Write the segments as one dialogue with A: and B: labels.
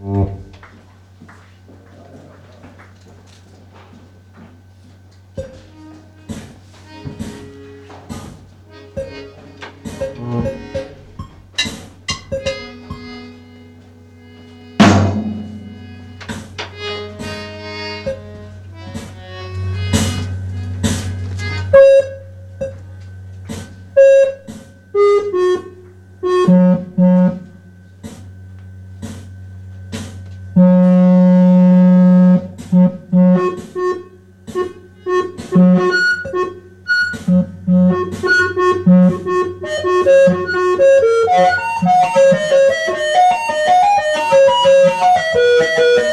A: 嗯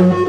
A: thank you